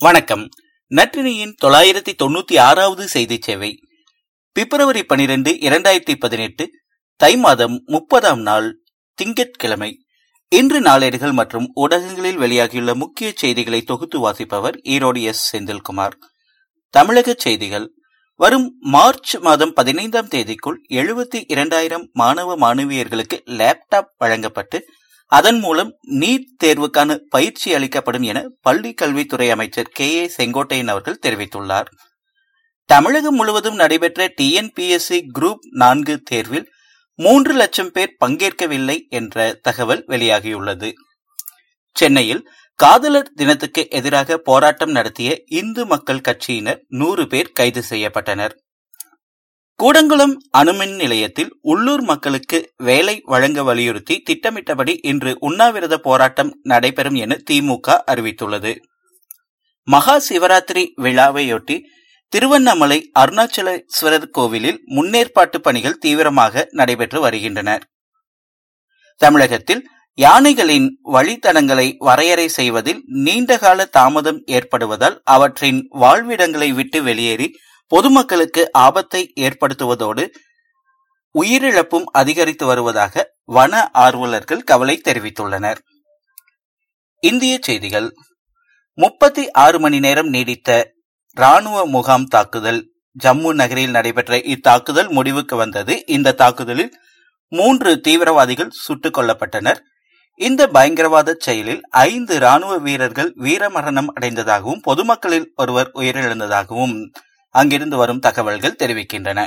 வணக்கம். நற்றினியின் தொள்ளாயிரத்தி தொண்ணூத்தி ஆறாவது செய்தி சேவை. பிப்ரவரி பனிரெண்டு இரண்டாயிரத்தி பதினெட்டு தை மாதம் முப்பதாம் நாள் திங்கட்கிழமை. இன்று நாளேடுகள் மற்றும் ஊடகங்களில் வெளியாகியுள்ள முக்கிய செய்திகளை தொகுத்து வாசிப்பவர் ஈரோடு எஸ். செந்தில்குமார். தமிழக செய்திகள். வரும் மார்ச் மாதம் பதினைந்தாம் தேதிக்குள் எழுபத்தி இரண்டாயிரம் மாணவ மாணவியர்களுக்கு லேப்டாப் வழங்கப்பட்டு அதன் மூலம் நீட் தேர்வுக்கான பயிற்சி அளிக்கப்படும் என பள்ளி கல்வித்துறை அமைச்சர் கே ஏ செங்கோட்டையன் அவர்கள் தெரிவித்துள்ளார். தமிழகம் முழுவதும் நடைபெற்ற டிஎன்பிஎஸ்சி குரூப் நான்கு தேர்வில் மூன்று லட்சம் பேர் பங்கேற்கவில்லை என்ற தகவல் வெளியாகியுள்ளது. சென்னையில் காதலர் தினத்துக்கு எதிராக போராட்டம் நடத்திய இந்து மக்கள் கட்சியினர் நூறு பேர் கைது செய்யப்பட்டனர். கூடங்குளம் அணுமின் நிலையத்தில் உள்ளூர் மக்களுக்கு வேலை வழங்க வலியுறுத்தி திட்டமிட்டபடி இன்று உண்ணாவிரத போராட்டம் நடைபெறும் என திமுக அறிவித்துள்ளது. மகா சிவராத்திரி விழாவையொட்டி திருவண்ணாமலை அருணாச்சலேஸ்வரர் கோவிலில் முன்னேற்பாட்டு பணிகள் தீவிரமாக நடைபெற்று வருகின்றன தமிழகத்தில் யானைகளின் வழித்தடங்களை வரையறை செய்வதில் நீண்டகால தாமதம் ஏற்படுவதால் அவற்றின் வாழ்விடங்களை விட்டு வெளியேறி பொதுமக்களுக்கு ஆபத்தை ஏற்படுத்துவதோடு உயிரிழப்பும் அதிகரித்து வருவதாக வன ஆர்வலர்கள் கவலை தெரிவித்துள்ளனர். இந்திய செய்திகள். முப்பத்தி ஆறு மணி நேரம் நீடித்த ராணுவ முகாம் தாக்குதல். ஜம்மு நகரில் நடைபெற்ற இத்தாக்குதல் முடிவுக்கு வந்தது. இந்த தாக்குதலில் மூன்று தீவிரவாதிகள் சுட்டுக் கொல்லப்பட்டனர். இந்த பயங்கரவாத செயலில் ஐந்து ராணுவ வீரர்கள் வீரமரணம் அடைந்ததாகவும் பொதுமக்களில் ஒருவர் உயிரிழந்ததாகவும் அங்கிருந்து வரும் தகவல்கள் தெரிவிக்கின்றன.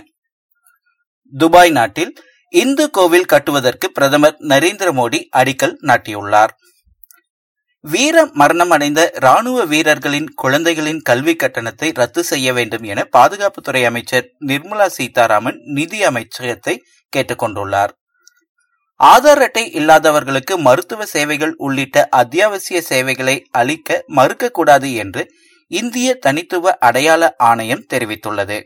துபாய் நாட்டில் இந்து கோவில் கட்டுவதற்கு பிரதமர் நரேந்திர மோடி அடிக்கல் நாட்டியுள்ளார். வீர மரணம் அடைந்த ராணுவ வீரர்களின் குழந்தைகளின் கல்வி கட்டணத்தை ரத்து செய்ய வேண்டும் என பாதுகாப்புத்துறை அமைச்சர் நிர்மலா சீதாராமன் நிதி அமைச்சகத்தை கேட்டுக்கொண்டுள்ளார் ஆதார் அட்டை இல்லாதவர்களுக்கு மருத்துவ சேவைகள் உள்ளிட்ட அத்தியாவசிய சேவைகளை அளிக்க மறுக்கக்கூடாது என்று இந்திய தனித்துவ அடையாள ஆணையம் தெரிவித்துள்ளது.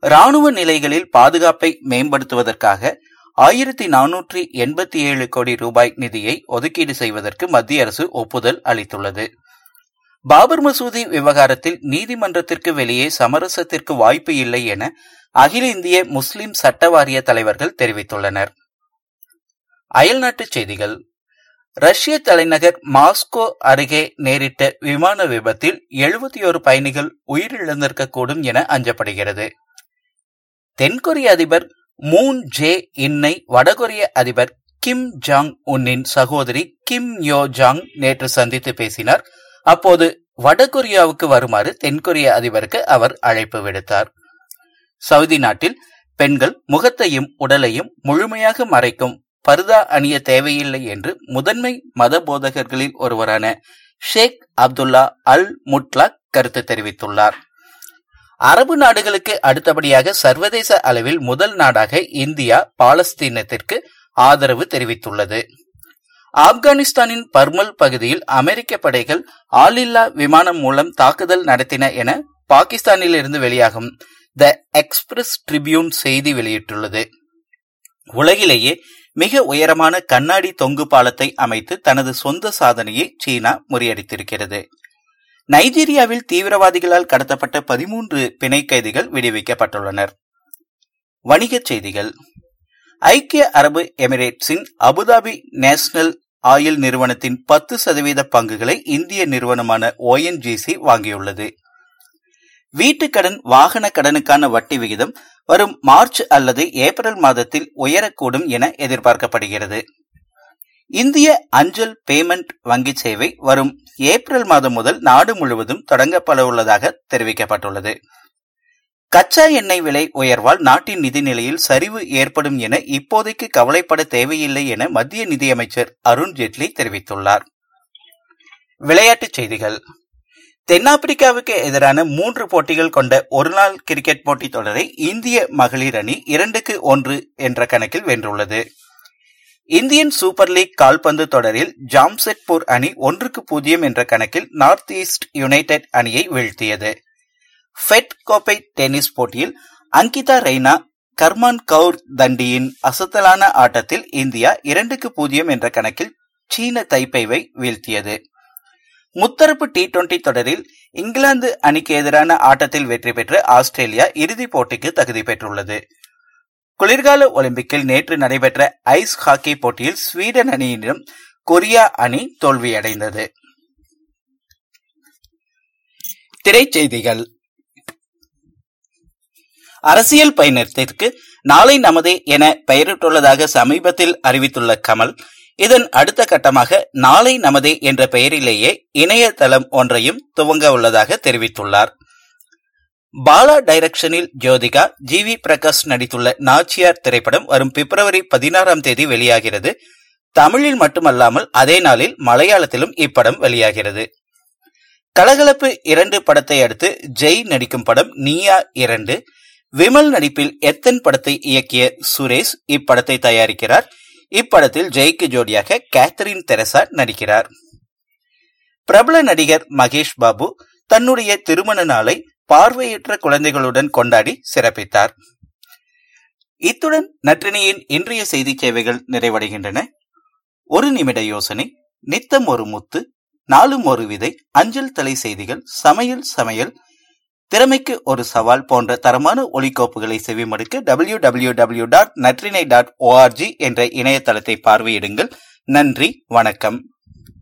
ராணுவ நிலைகளில் பாதுகாப்பை மேம்படுத்துவதற்காக ஆயிரத்தி நானூற்றி எண்பத்தி ஏழு கோடி ரூபாய் நிதியை ஒதுக்கீடு செய்வதற்கு மத்திய அரசு ஒப்புதல் அளித்துள்ளது. பாபர் மசூதி விவகாரத்தில் நீதிமன்றத்திற்கு வெளியே சமரசத்திற்கு வாய்ப்பு இல்லை என அகில இந்திய முஸ்லிம் சட்ட வாரிய தலைவர்கள் தெரிவித்துள்ளனர். அயல்நாட்டுச் செய்திகள். ரஷ்ய தலைநகர் மாஸ்கோ அருகே நேரிட்ட விமான விபத்தில் எழுபத்தி ஒரு பயணிகள் உயிரிழந்திருக்கக்கூடும் என அஞ்சப்படுகிறது. தென்கொரிய அதிபர் மூன் ஜே இன்னை வடகொரிய அதிபர் கிம் ஜாங் உன்னின் சகோதரி கிம் யோ ஜாங் நேற்று சந்தித்து பேசினார். அப்போது வடகொரியாவுக்கு வருமாறு தென்கொரிய அதிபருக்கு அவர் அழைப்பு விடுத்தார். சவுதி நாட்டில் பெண்கள் முகத்தையும் உடலையும் முழுமையாக மறைக்கும் பர்தா அணிய தேவையில்லை என்று முதன்மை மத போதகர்களில் ஒருவரான ஷேக் அப்துல்லா அல் முட்லாக் கருத்து தெரிவித்துள்ளார். அரபு நாடுகளுக்கு அடுத்தபடியாக சர்வதேச அளவில் முதல் நாடாக இந்தியா பாலஸ்தீனத்திற்கு ஆதரவு தெரிவித்துள்ளது. ஆப்கானிஸ்தானின் பர்மல் பகுதியில் அமெரிக்க படைகள் ஆளில்லா விமானம் மூலம் தாக்குதல் நடத்தின என பாகிஸ்தானில் இருந்து வெளியாகும் த எக்ஸ்பிரஸ் ட்ரிபியூன் செய்தி வெளியிட்டுள்ளது. உலகிலேயே மிக உயரமான கண்ணாடி தொங்கு பாலத்தை அமைத்து தனது சொந்த சாதனையை சீனா முறியடித்திருக்கிறது. நைஜீரியாவில் தீவிரவாதிகளால் கடத்தப்பட்ட பதிமூன்று பிணை கைதிகள் விடுவிக்கப்பட்டுள்ளனர். வணிகச் செய்திகள். ஐக்கிய அரபு எமிரேட்ஸின் அபுதாபி நேஷனல் ஆயில் நிறுவனத்தின் பத்து சதவீத பங்குகளை இந்திய நிறுவனமான ஓஎன்ஜிசி வாங்கியுள்ளது. வீட்டுக்கடன் வாகன கடனுக்கான வட்டி விகிதம் வரும் மார்ச் அல்லது ஏப்ரல் மாதத்தில் உயரக்கூடும் என எதிர்பார்க்கப்படுகிறது. இந்திய அஞ்சல் பேமெண்ட் வங்கி சேவை வரும் ஏப்ரல் மாதம் முதல் நாடு முழுவதும் தொடங்கப்பட உள்ளதாக தெரிவிக்கப்பட்டுள்ளது. கச்சா எண்ணெய் விலை உயர்வால் நாட்டின் நிதிநிலையில் சரிவு ஏற்படும் என இப்போதைக்கு கவலைப்பட தேவையில்லை என மத்திய நிதியமைச்சர் அருண்ஜேட்லி தெரிவித்துள்ளார். விளையாட்டுச் செய்திகள். தென்னாப்பிரிக்காவுக்கு எதிரான மூன்று போட்டிகள் கொண்ட ஒருநாள் கிரிக்கெட் போட்டித் தொடரை இந்திய மகளிர் அணி இரண்டுக்கு ஒன்று என்ற கணக்கில் வென்றுள்ளது. இந்தியன் சூப்பர் லீக் கால்பந்து தொடரில் ஜாம்செட்பூர் அணி ஒன்றுக்கு பூஜ்ஜியம் என்ற கணக்கில் நார்த் ஈஸ்ட் யுனைடெட் அணியை வீழ்த்தியது. ஃபெட் கோப்பை டென்னிஸ் போட்டியில் அங்கிதா ரெய்னா கர்மான் கவுர் தண்டியின் அசத்தலான ஆட்டத்தில் இந்தியா இரண்டுக்கு பூஜ்ஜியம் என்ற கணக்கில் சீன தைப்பைவை வீழ்த்தியது. முத்தரப்பு டி டுவெண்டி தொடரில் இங்கிலாந்து அணிக்கு எதிரான ஆட்டத்தில் வெற்றி பெற்று ஆஸ்திரேலியா இறுதிப் போட்டிக்கு தகுதி பெற்றுள்ளது. குளிர்கால ஒலிம்பிக்கில் நேற்று நடைபெற்ற ஐஸ் ஹாக்கி போட்டியில் ஸ்வீடன் அணியிடம் கொரியா அணி தோல்வியடைந்தது. திரைச்செய்திகள். அரசியல் பயணத்திற்கு நாளை நமதே என பெயரிட்டுள்ளதாக சமீபத்தில் அறிவித்துள்ள கமல் இதன் அடுத்த கட்டமாக நாளை நமதே என்ற பெயரிலேயே இணையதளம் ஒன்றையும் துவங்க உள்ளதாக தெரிவித்துள்ளார். பாலா டைரக்ஷனில் ஜோதிகா ஜி வி பிரகாஷ் நடித்துள்ள நாச்சியார் திரைப்படம் வரும் பிப்ரவரி பதினாறாம் தேதி வெளியாகிறது. தமிழில் மட்டுமல்லாமல் அதே நாளில் மலையாளத்திலும் இப்படம் வெளியாகிறது. கலகலப்பு இரண்டு படத்தை அடுத்து ஜெய் நடிக்கும் படம் நீயா இரண்டு விமல் நடிப்பில் எத்தன் படத்தை இயக்கிய சுரேஷ் இப்படத்தை தயாரிக்கிறார். இப்படத்தில் ஜெய்க்கு ஜோடியாக கேத்தரின் தெரசா நடிக்கிறார். பிரபல நடிகர் மகேஷ் பாபு தன்னுடைய திருமண நாளை பார்வையற்ற குழந்தைகளுடன் கொண்டாடி சிறப்பித்தார். இத்துடன் நற்றினியின் இன்றைய செய்தி சேவைகள் நிறைவடைகின்றன. ஒரு நிமிட யோசனை நித்தம் ஒரு முத்து நாளும் ஒரு விதை அஞ்சல் தலை செய்திகள் சமையல் சமையல் திறமைக்கு ஒரு சவால் போன்ற தரமான ஒலிக்கோப்புகளை செவிமடுக்க W W W dot Natrinai dot O R G என்ற இணையதளத்தை பார்வையிடுங்கள். நன்றி வணக்கம்.